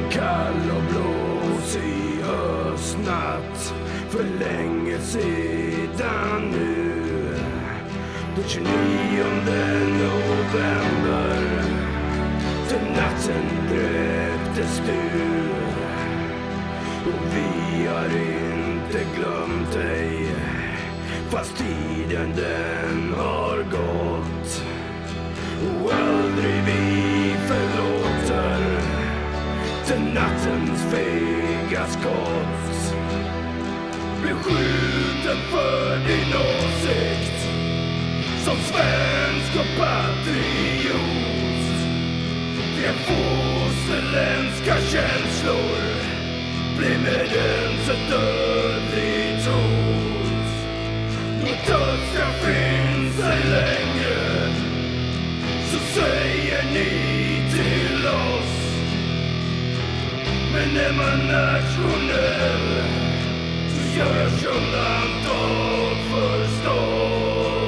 En kall och blåsig höstnatt för länge sedan nu. Den 29 november den natten dräptes du. Och vi har inte glömt dig fast tiden den har nattens fega skott. Blev skjuten för din åsikt som svensk och patriot. Dina fosterländska känslor blev med ens ett dödligt hot. Något dödsstraff finns ej längre så säg Men är man nationell så görs undantag förstås.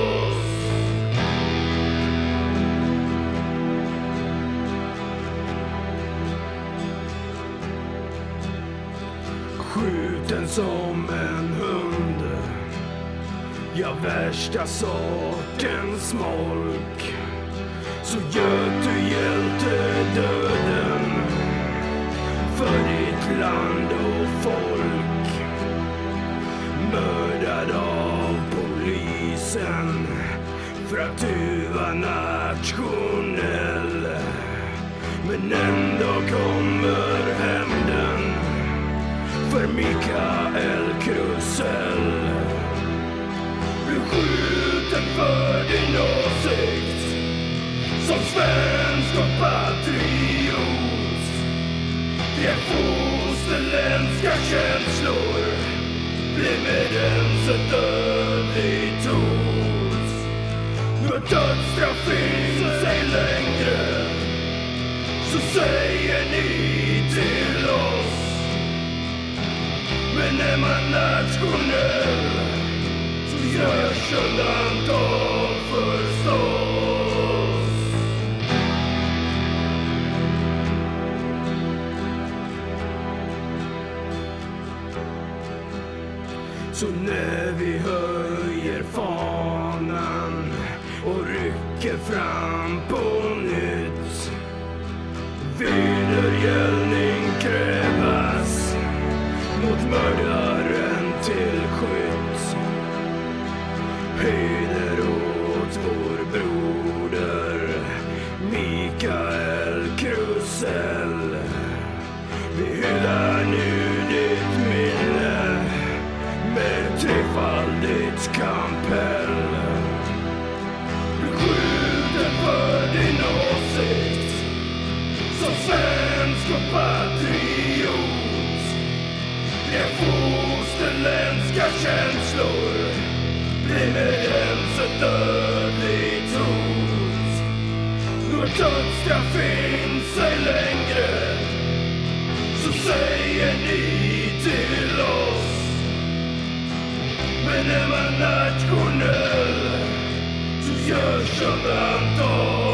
Skjuten som en hund Ja, värsta sortens smolk Så göt du hjälte döden för ditt land och folk. Mördad av polisen För att du var nationell. Men ändå kommer hämnden för Mikael Krusell. Blev skjuten för din åsikt som svensk och patriot. Dina fosterländska känslor blev med ens ett dödligt hot När dödsstraff finns ej längre så säger ni till oss. Men är man nationell så görs undantag Så när vi höjer med trefaldigt Du skjuter för din åsikt som svensk och patriot Dina fosterländska känslor blir med ens ett dödligt hot Något dödsstraff finns ej längre så säger ni till oss men är man nationell så görs undantag